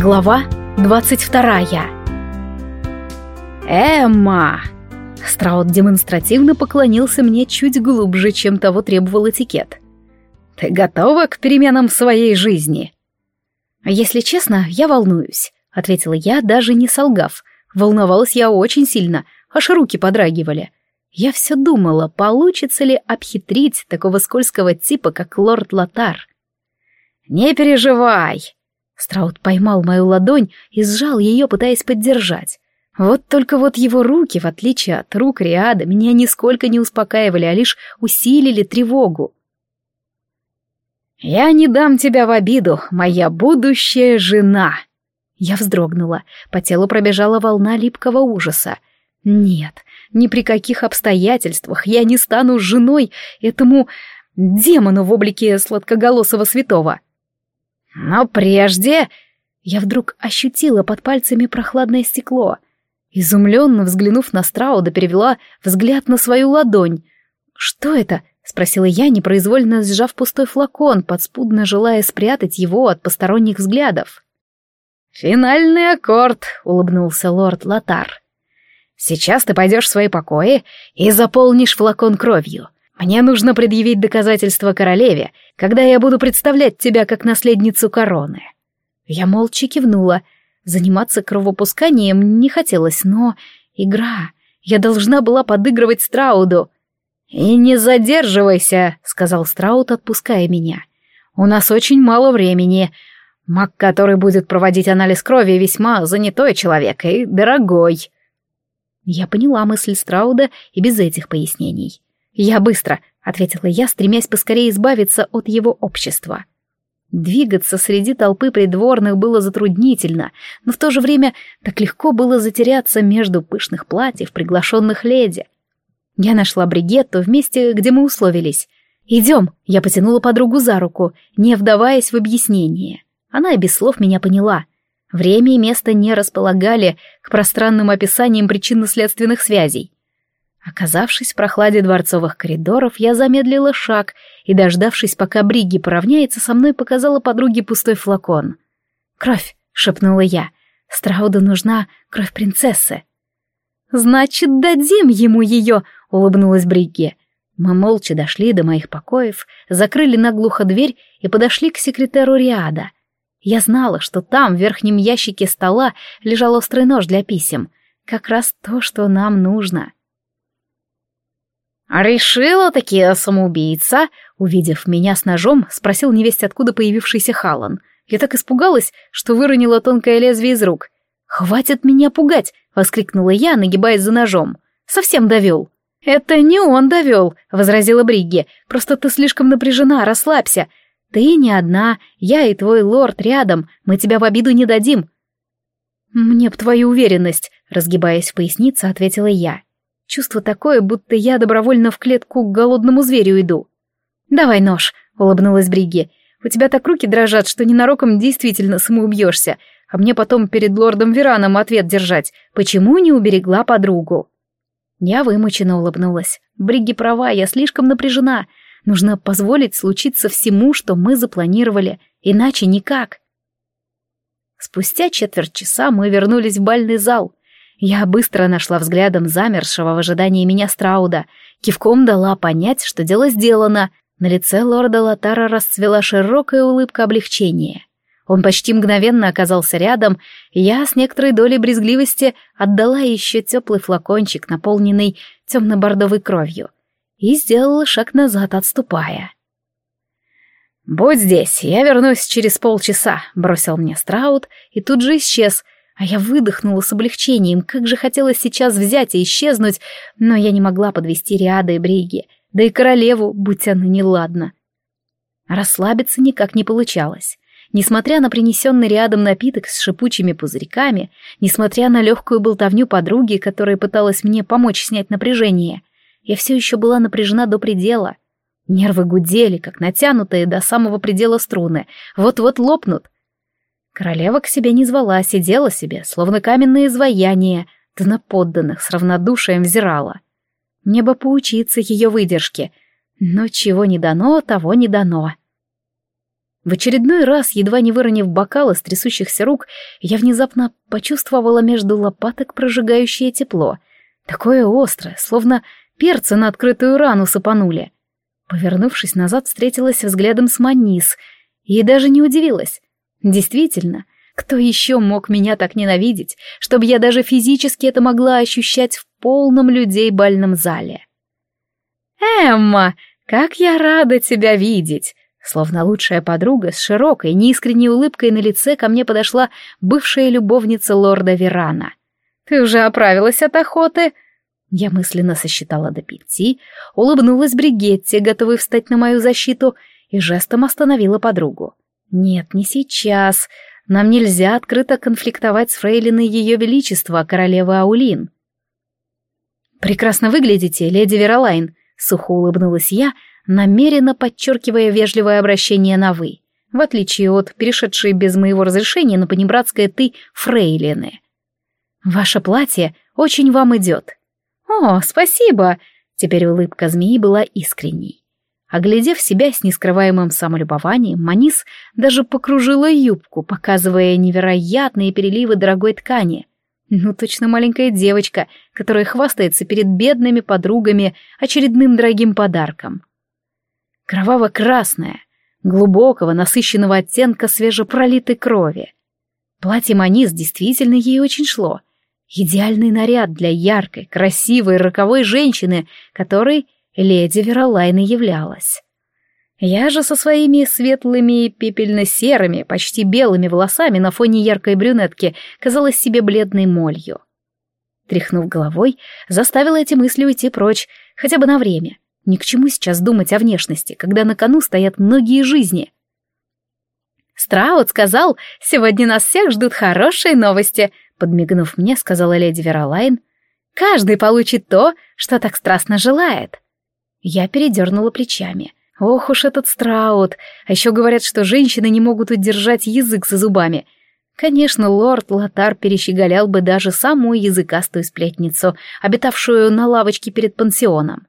Глава двадцать вторая. «Эмма!» Страут демонстративно поклонился мне чуть глубже, чем того требовал этикет. «Ты готова к переменам в своей жизни?» «Если честно, я волнуюсь», — ответила я, даже не солгав. Волновалась я очень сильно, аж руки подрагивали. Я все думала, получится ли обхитрить такого скользкого типа, как лорд Латар. «Не переживай!» Страут поймал мою ладонь и сжал ее, пытаясь поддержать. Вот только вот его руки, в отличие от рук Риада, меня нисколько не успокаивали, а лишь усилили тревогу. «Я не дам тебя в обиду, моя будущая жена!» Я вздрогнула, по телу пробежала волна липкого ужаса. «Нет, ни при каких обстоятельствах я не стану женой этому демону в облике сладкоголосого святого!» Но прежде я вдруг ощутила под пальцами прохладное стекло. Изумленно взглянув на Страуда, перевела взгляд на свою ладонь. «Что это?» — спросила я, непроизвольно сжав пустой флакон, подспудно желая спрятать его от посторонних взглядов. «Финальный аккорд», — улыбнулся лорд Латар. «Сейчас ты пойдешь в свои покои и заполнишь флакон кровью. Мне нужно предъявить доказательства королеве, когда я буду представлять тебя как наследницу короны». Я молча кивнула. Заниматься кровопусканием не хотелось, но... Игра. Я должна была подыгрывать Страуду. «И не задерживайся», — сказал Страуд, отпуская меня. «У нас очень мало времени. Маг, который будет проводить анализ крови, весьма занятой человек и дорогой». Я поняла мысль Страуда и без этих пояснений. «Я быстро», — ответила я, стремясь поскорее избавиться от его общества. Двигаться среди толпы придворных было затруднительно, но в то же время так легко было затеряться между пышных платьев приглашенных леди. Я нашла Бригетту в месте, где мы условились. «Идем», — я потянула подругу за руку, не вдаваясь в объяснение. Она и без слов меня поняла. Время и место не располагали к пространным описаниям причинно-следственных связей. Оказавшись в прохладе дворцовых коридоров, я замедлила шаг и, дождавшись, пока Бриги поравняется со мной, показала подруге пустой флакон. «Кровь!» — шепнула я. «Страуду нужна кровь принцессы». «Значит, дадим ему ее!» — улыбнулась Бригги. Мы молча дошли до моих покоев, закрыли наглухо дверь и подошли к секретеру Риада. Я знала, что там, в верхнем ящике стола, лежал острый нож для писем. Как раз то, что нам нужно. — «Решила-таки самоубийца?» Увидев меня с ножом, спросил невесть, откуда появившийся Халан. Я так испугалась, что выронила тонкое лезвие из рук. «Хватит меня пугать!» — воскликнула я, нагибаясь за ножом. «Совсем довел». «Это не он довел», — возразила Бригги. «Просто ты слишком напряжена, расслабься. Ты не одна, я и твой лорд рядом, мы тебя в обиду не дадим». «Мне б твою уверенность», — разгибаясь в пояснице, ответила я. Чувство такое, будто я добровольно в клетку к голодному зверю иду. «Давай нож», — улыбнулась Бриги. «У тебя так руки дрожат, что ненароком действительно самоубьешься, а мне потом перед лордом Вераном ответ держать, почему не уберегла подругу». Я вымученно улыбнулась. Бриги права, я слишком напряжена. Нужно позволить случиться всему, что мы запланировали, иначе никак. Спустя четверть часа мы вернулись в бальный зал. Я быстро нашла взглядом замершего в ожидании меня Страуда, кивком дала понять, что дело сделано. На лице лорда Латара расцвела широкая улыбка облегчения. Он почти мгновенно оказался рядом, и я с некоторой долей брезгливости отдала еще теплый флакончик, наполненный темно-бордовой кровью, и сделала шаг назад, отступая. «Будь здесь, я вернусь через полчаса», — бросил мне Страут и тут же исчез — а я выдохнула с облегчением, как же хотелось сейчас взять и исчезнуть, но я не могла подвести Риада и Бриги, да и королеву, будь она неладна. Расслабиться никак не получалось. Несмотря на принесенный рядом напиток с шипучими пузырьками, несмотря на легкую болтовню подруги, которая пыталась мне помочь снять напряжение, я все еще была напряжена до предела. Нервы гудели, как натянутые до самого предела струны, вот-вот лопнут — Королева к себе не звала, сидела себе, словно каменное изваяние, да на подданных с равнодушием взирала. Мне бы поучиться ее выдержке, но чего не дано, того не дано. В очередной раз, едва не выронив бокал из трясущихся рук, я внезапно почувствовала между лопаток прожигающее тепло. Такое острое, словно перца на открытую рану сыпанули. Повернувшись назад, встретилась взглядом с Манис и даже не удивилась. Действительно, кто еще мог меня так ненавидеть, чтобы я даже физически это могла ощущать в полном людей бальном зале? «Эмма, как я рада тебя видеть!» Словно лучшая подруга с широкой, неискренней улыбкой на лице ко мне подошла бывшая любовница лорда Верана. «Ты уже оправилась от охоты?» Я мысленно сосчитала до пяти, улыбнулась Бригетте, готовой встать на мою защиту, и жестом остановила подругу. «Нет, не сейчас. Нам нельзя открыто конфликтовать с фрейлиной Ее Величества, королевы Аулин». «Прекрасно выглядите, леди Веролайн», — сухо улыбнулась я, намеренно подчеркивая вежливое обращение на «вы», в отличие от перешедшей без моего разрешения на понебратское «ты» фрейлины. «Ваше платье очень вам идет». «О, спасибо!» Теперь улыбка змеи была искренней. Оглядев себя с нескрываемым самолюбованием, Манис даже покружила юбку, показывая невероятные переливы дорогой ткани. Ну, точно маленькая девочка, которая хвастается перед бедными подругами очередным дорогим подарком. Кроваво-красная, глубокого, насыщенного оттенка свежепролитой крови. Платье Манис действительно ей очень шло. Идеальный наряд для яркой, красивой, роковой женщины, которой леди Веролайна являлась. Я же со своими светлыми пепельно-серыми, почти белыми волосами на фоне яркой брюнетки казалась себе бледной молью. Тряхнув головой, заставила эти мысли уйти прочь, хотя бы на время. Ни к чему сейчас думать о внешности, когда на кону стоят многие жизни. «Страут сказал, сегодня нас всех ждут хорошие новости», подмигнув мне, сказала леди Веролайн. «Каждый получит то, что так страстно желает». Я передернула плечами. Ох уж этот страут. А еще говорят, что женщины не могут удержать язык за зубами. Конечно, лорд Лотар перещеголял бы даже самую языкастую сплетницу, обитавшую на лавочке перед пансионом.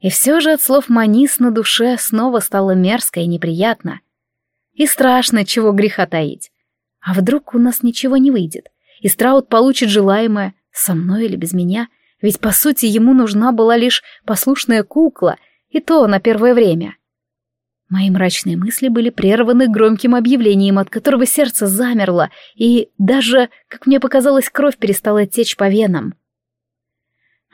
И все же от слов Манис на душе снова стало мерзко и неприятно. И страшно, чего греха таить. А вдруг у нас ничего не выйдет, и Страут получит желаемое, со мной или без меня — ведь, по сути, ему нужна была лишь послушная кукла, и то на первое время. Мои мрачные мысли были прерваны громким объявлением, от которого сердце замерло, и даже, как мне показалось, кровь перестала течь по венам.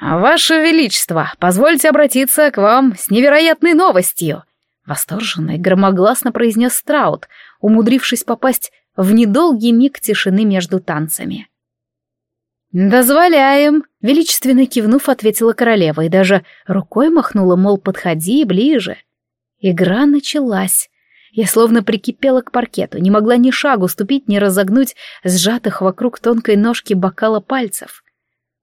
«Ваше Величество, позвольте обратиться к вам с невероятной новостью!» Восторженно и громогласно произнес Страут, умудрившись попасть в недолгий миг тишины между танцами. «Дозволяем!» — величественно кивнув, ответила королева и даже рукой махнула, мол, подходи ближе. Игра началась. Я словно прикипела к паркету, не могла ни шагу ступить, ни разогнуть сжатых вокруг тонкой ножки бокала пальцев.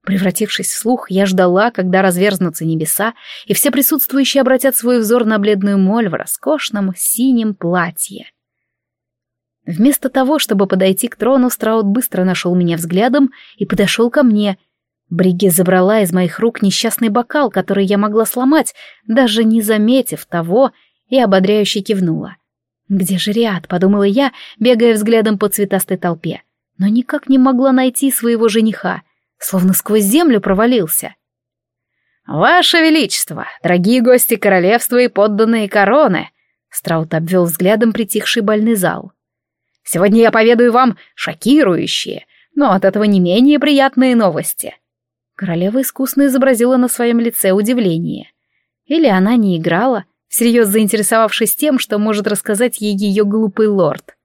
Превратившись в слух, я ждала, когда разверзнутся небеса, и все присутствующие обратят свой взор на бледную моль в роскошном синем платье. Вместо того, чтобы подойти к трону, Страут быстро нашел меня взглядом и подошел ко мне. Бриге забрала из моих рук несчастный бокал, который я могла сломать, даже не заметив того, и ободряюще кивнула. «Где же Риад?» — подумала я, бегая взглядом по цветастой толпе. Но никак не могла найти своего жениха, словно сквозь землю провалился. «Ваше Величество, дорогие гости королевства и подданные короны!» Страут обвел взглядом притихший больный зал. Сегодня я поведаю вам шокирующие, но от этого не менее приятные новости». Королева искусно изобразила на своем лице удивление. Или она не играла, всерьез заинтересовавшись тем, что может рассказать ей ее глупый лорд.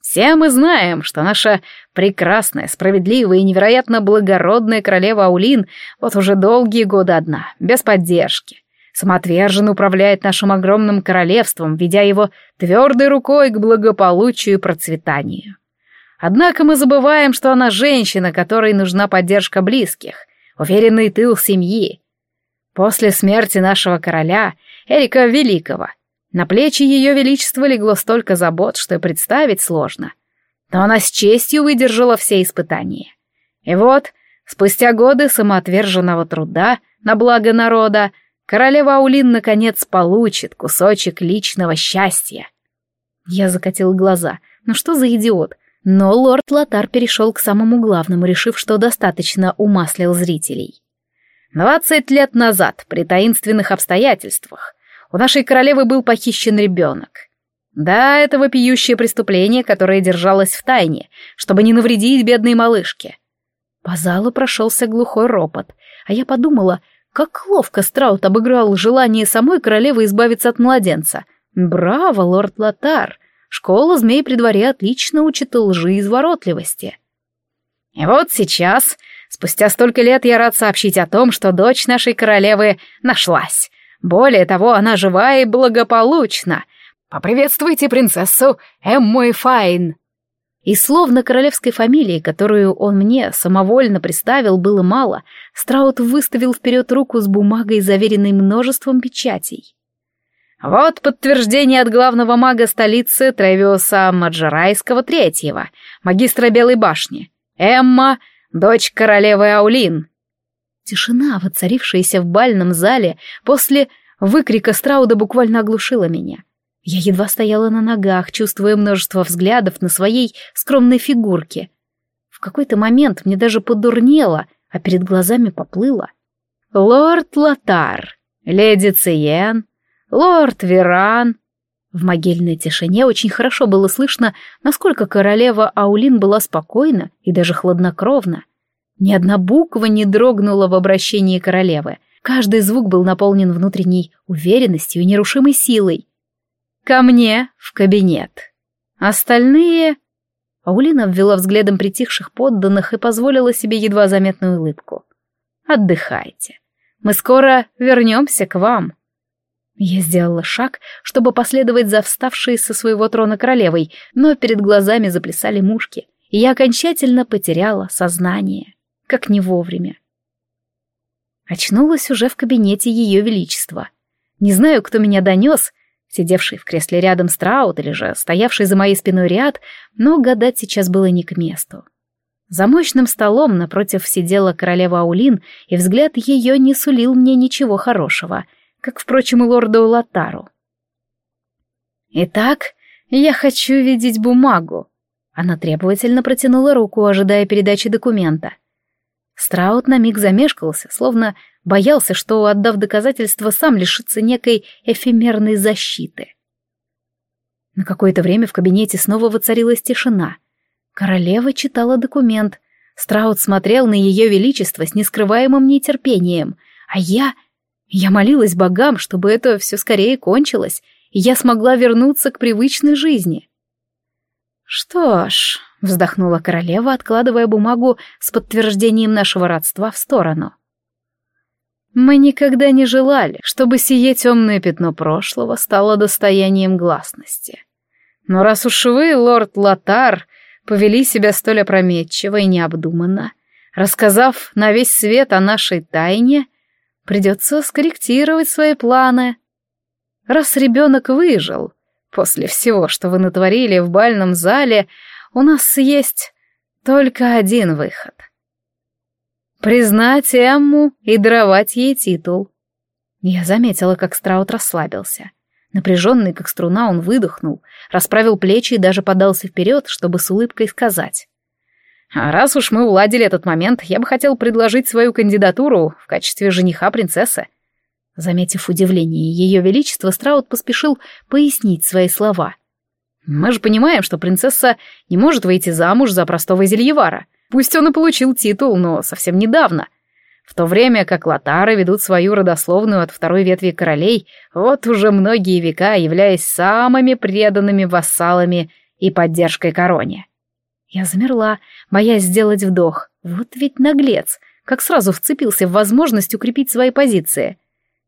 «Все мы знаем, что наша прекрасная, справедливая и невероятно благородная королева Аулин вот уже долгие годы одна, без поддержки самоотверженно управляет нашим огромным королевством, ведя его твердой рукой к благополучию и процветанию. Однако мы забываем, что она женщина, которой нужна поддержка близких, уверенный тыл семьи. После смерти нашего короля, Эрика Великого, на плечи ее величества легло столько забот, что и представить сложно. Но она с честью выдержала все испытания. И вот, спустя годы самоотверженного труда на благо народа, королева Аулин наконец получит кусочек личного счастья. Я закатил глаза. Ну что за идиот? Но лорд Лотар перешел к самому главному, решив, что достаточно умаслил зрителей. «Двадцать лет назад, при таинственных обстоятельствах, у нашей королевы был похищен ребенок. Да, это вопиющее преступление, которое держалось в тайне, чтобы не навредить бедной малышке». По залу прошелся глухой ропот, а я подумала, как ловко Страут обыграл желание самой королевы избавиться от младенца. Браво, лорд Лотар! Школа змей при дворе отлично учит лжи и изворотливости. И вот сейчас, спустя столько лет, я рад сообщить о том, что дочь нашей королевы нашлась. Более того, она жива и благополучна. Поприветствуйте принцессу Эмму Файн. И словно королевской фамилии, которую он мне самовольно представил, было мало, Страут выставил вперед руку с бумагой, заверенной множеством печатей. Вот подтверждение от главного мага столицы Тревиуса Маджарайского третьего, магистра Белой башни. Эмма, дочь королевы Аулин. Тишина, воцарившаяся в бальном зале, после выкрика Страуда буквально оглушила меня. Я едва стояла на ногах, чувствуя множество взглядов на своей скромной фигурке. В какой-то момент мне даже подурнело, а перед глазами поплыло. Лорд Латар, леди Циен, лорд Веран. В могильной тишине очень хорошо было слышно, насколько королева Аулин была спокойна и даже хладнокровна. Ни одна буква не дрогнула в обращении королевы. Каждый звук был наполнен внутренней уверенностью и нерушимой силой. Ко мне в кабинет. Остальные... Аулина ввела взглядом притихших подданных и позволила себе едва заметную улыбку. «Отдыхайте. Мы скоро вернемся к вам». Я сделала шаг, чтобы последовать за вставшей со своего трона королевой, но перед глазами заплясали мушки, и я окончательно потеряла сознание, как не вовремя. Очнулась уже в кабинете Ее Величества. Не знаю, кто меня донес, сидевший в кресле рядом Страут или же стоявший за моей спиной ряд, но гадать сейчас было не к месту. За мощным столом напротив сидела королева Аулин, и взгляд ее не сулил мне ничего хорошего, как, впрочем, и лорду Латару. «Итак, я хочу видеть бумагу». Она требовательно протянула руку, ожидая передачи документа. Страут на миг замешкался, словно Боялся, что, отдав доказательства, сам лишится некой эфемерной защиты. На какое-то время в кабинете снова воцарилась тишина. Королева читала документ. Страут смотрел на ее величество с нескрываемым нетерпением. А я... Я молилась богам, чтобы это все скорее кончилось, и я смогла вернуться к привычной жизни. «Что ж», — вздохнула королева, откладывая бумагу с подтверждением нашего родства в сторону. Мы никогда не желали, чтобы сие темное пятно прошлого стало достоянием гласности. Но раз уж вы, лорд Латар, повели себя столь опрометчиво и необдуманно, рассказав на весь свет о нашей тайне, придется скорректировать свои планы. Раз ребенок выжил, после всего, что вы натворили в бальном зале, у нас есть только один выход — Признать Эмму и даровать ей титул. Я заметила, как Страут расслабился. Напряженный, как струна, он выдохнул, расправил плечи и даже подался вперед, чтобы с улыбкой сказать. «А раз уж мы уладили этот момент, я бы хотел предложить свою кандидатуру в качестве жениха принцессы». Заметив удивление Ее Величества, Страут поспешил пояснить свои слова. «Мы же понимаем, что принцесса не может выйти замуж за простого зельевара. Пусть он и получил титул, но совсем недавно. В то время как латары ведут свою родословную от второй ветви королей, вот уже многие века являясь самыми преданными вассалами и поддержкой короне. Я замерла, боясь сделать вдох. Вот ведь наглец, как сразу вцепился в возможность укрепить свои позиции.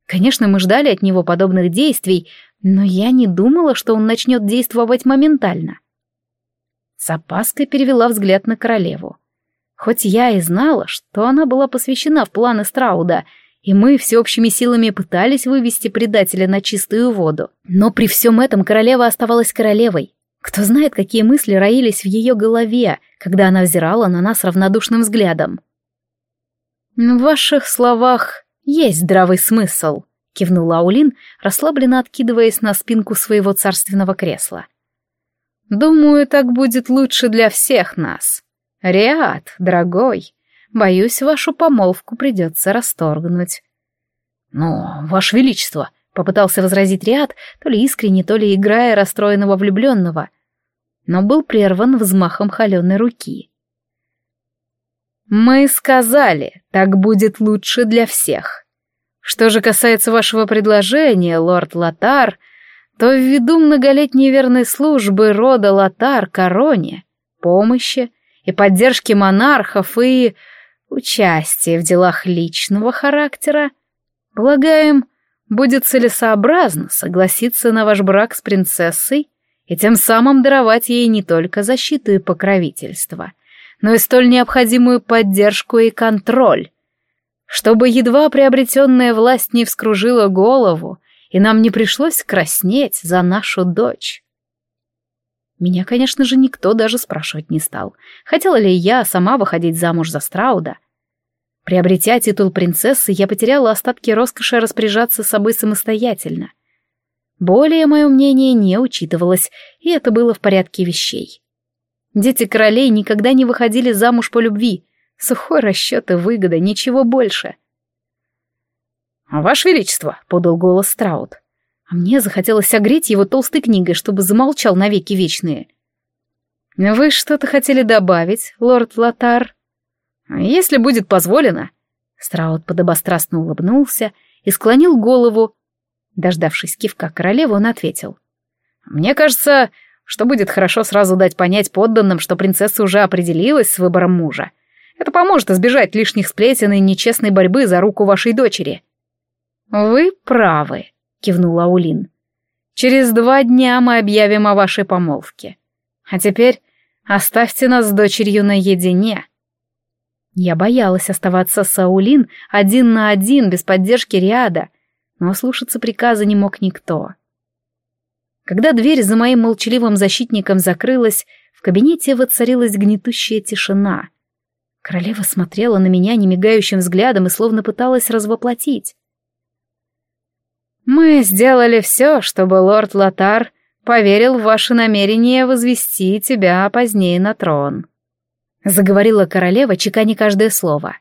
Конечно, мы ждали от него подобных действий, но я не думала, что он начнет действовать моментально. С опаской перевела взгляд на королеву. Хоть я и знала, что она была посвящена в планы Страуда, и мы всеобщими силами пытались вывести предателя на чистую воду. Но при всем этом королева оставалась королевой. Кто знает, какие мысли роились в ее голове, когда она взирала на нас равнодушным взглядом. «В ваших словах есть здравый смысл», — кивнула Аулин, расслабленно откидываясь на спинку своего царственного кресла. Думаю, так будет лучше для всех нас. Риад, дорогой, боюсь, вашу помолвку придется расторгнуть. Но, ваше величество, попытался возразить Риад, то ли искренне, то ли играя расстроенного влюбленного, но был прерван взмахом холеной руки. «Мы сказали, так будет лучше для всех. Что же касается вашего предложения, лорд Латар, то ввиду многолетней верной службы рода Латар короне, помощи и поддержки монархов и участия в делах личного характера, полагаем, будет целесообразно согласиться на ваш брак с принцессой и тем самым даровать ей не только защиту и покровительство, но и столь необходимую поддержку и контроль, чтобы едва приобретенная власть не вскружила голову, и нам не пришлось краснеть за нашу дочь. Меня, конечно же, никто даже спрашивать не стал, хотела ли я сама выходить замуж за Страуда. Приобретя титул принцессы, я потеряла остатки роскоши распоряжаться собой самостоятельно. Более мое мнение не учитывалось, и это было в порядке вещей. Дети королей никогда не выходили замуж по любви. Сухой расчет и выгода, ничего больше. «Ваше Величество», — подал голос Страут. А мне захотелось огреть его толстой книгой, чтобы замолчал навеки вечные. «Вы что-то хотели добавить, лорд Латар?» «Если будет позволено». Страут подобострастно улыбнулся и склонил голову. Дождавшись кивка королевы, он ответил. «Мне кажется, что будет хорошо сразу дать понять подданным, что принцесса уже определилась с выбором мужа. Это поможет избежать лишних сплетен и нечестной борьбы за руку вашей дочери». «Вы правы», — кивнул Аулин. «Через два дня мы объявим о вашей помолвке. А теперь оставьте нас с дочерью наедине». Я боялась оставаться с Аулин один на один, без поддержки Риада, но слушаться приказа не мог никто. Когда дверь за моим молчаливым защитником закрылась, в кабинете воцарилась гнетущая тишина. Королева смотрела на меня немигающим взглядом и словно пыталась развоплотить. «Мы сделали все, чтобы лорд Латар поверил в ваше намерение возвести тебя позднее на трон», — заговорила королева, чеканя каждое слово.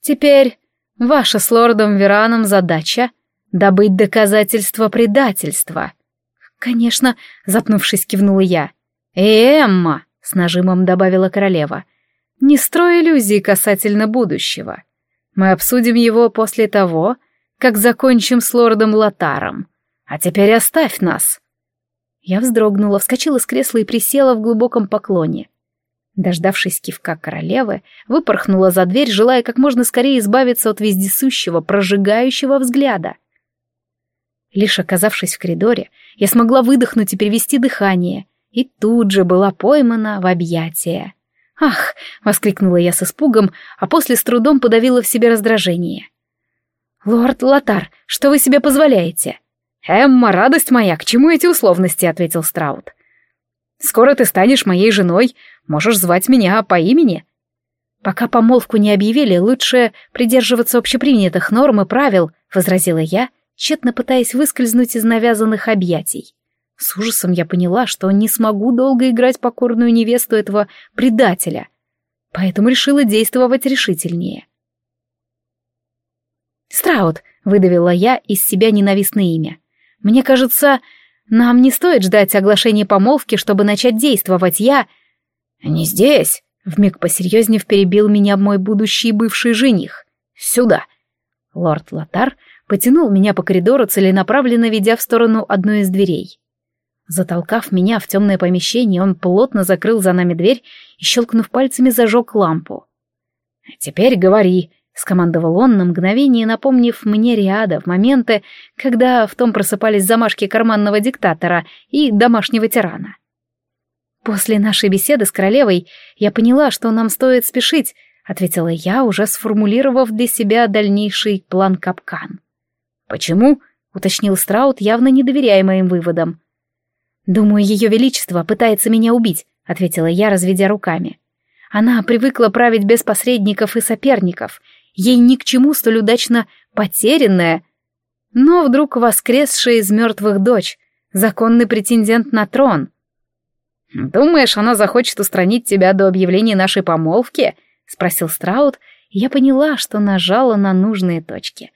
«Теперь ваша с лордом Вераном задача — добыть доказательства предательства». «Конечно», — запнувшись, кивнула я. «И Эмма», — с нажимом добавила королева, — «не строй иллюзий касательно будущего. Мы обсудим его после того, как закончим с лордом Латаром. А теперь оставь нас!» Я вздрогнула, вскочила с кресла и присела в глубоком поклоне. Дождавшись кивка королевы, выпорхнула за дверь, желая как можно скорее избавиться от вездесущего, прожигающего взгляда. Лишь оказавшись в коридоре, я смогла выдохнуть и перевести дыхание, и тут же была поймана в объятия. «Ах!» — воскликнула я с испугом, а после с трудом подавила в себе раздражение. «Лорд Лотар, что вы себе позволяете?» «Эмма, радость моя, к чему эти условности?» — ответил Страут. «Скоро ты станешь моей женой, можешь звать меня по имени». «Пока помолвку не объявили, лучше придерживаться общепринятых норм и правил», — возразила я, тщетно пытаясь выскользнуть из навязанных объятий. С ужасом я поняла, что не смогу долго играть покорную невесту этого предателя, поэтому решила действовать решительнее. «Страут», — выдавила я из себя ненавистное имя. «Мне кажется, нам не стоит ждать оглашения помолвки, чтобы начать действовать. Я...» «Не здесь», — вмиг посерьезнее перебил меня мой будущий бывший жених. «Сюда». Лорд Лотар потянул меня по коридору, целенаправленно ведя в сторону одной из дверей. Затолкав меня в темное помещение, он плотно закрыл за нами дверь и, щелкнув пальцами, зажег лампу. «Теперь говори», — скомандовал он на мгновение, напомнив мне Риада в моменты, когда в том просыпались замашки карманного диктатора и домашнего тирана. «После нашей беседы с королевой я поняла, что нам стоит спешить», — ответила я, уже сформулировав для себя дальнейший план капкан. «Почему?» — уточнил Страут, явно не доверяя моим выводам. «Думаю, ее величество пытается меня убить», — ответила я, разведя руками. «Она привыкла править без посредников и соперников, ей ни к чему столь удачно потерянная, но вдруг воскресшая из мертвых дочь, законный претендент на трон. «Думаешь, она захочет устранить тебя до объявления нашей помолвки?» — спросил Страут, и я поняла, что нажала на нужные точки.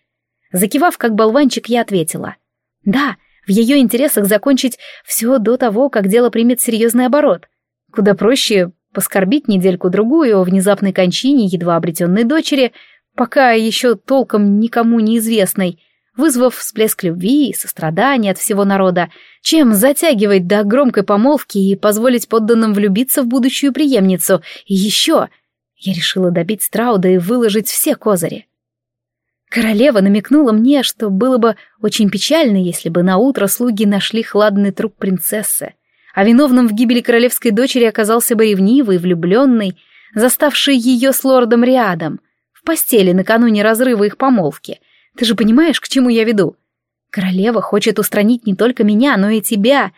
Закивав как болванчик, я ответила. «Да, в ее интересах закончить все до того, как дело примет серьезный оборот. Куда проще поскорбить недельку-другую о внезапной кончине едва обретенной дочери, пока еще толком никому неизвестной, вызвав всплеск любви и сострадания от всего народа, чем затягивать до громкой помолвки и позволить подданным влюбиться в будущую преемницу. И еще я решила добить Страуда и выложить все козыри. Королева намекнула мне, что было бы очень печально, если бы на утро слуги нашли хладный труп принцессы, а виновным в гибели королевской дочери оказался бы ревнивый, влюбленный, заставший ее с лордом Риадом постели накануне разрыва их помолвки, ты же понимаешь, к чему я веду? Королева хочет устранить не только меня, но и тебя.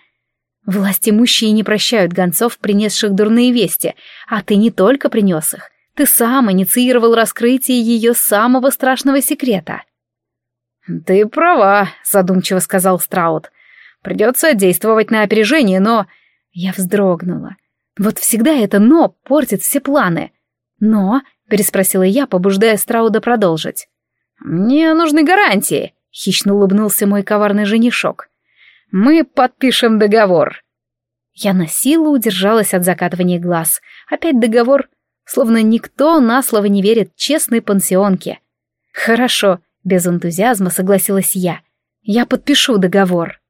Власти имущие не прощают гонцов, принесших дурные вести, а ты не только принес их. Ты сам инициировал раскрытие ее самого страшного секрета. «Ты права», — задумчиво сказал Страут. «Придется действовать на опережение, но...» Я вздрогнула. Вот всегда это «но» портит все планы. «Но?» — переспросила я, побуждая Страуда продолжить. «Мне нужны гарантии», — хищно улыбнулся мой коварный женишок. «Мы подпишем договор». Я на силу удержалась от закатывания глаз. Опять договор, словно никто на слово не верит честной пансионке. «Хорошо», — без энтузиазма согласилась я. «Я подпишу договор».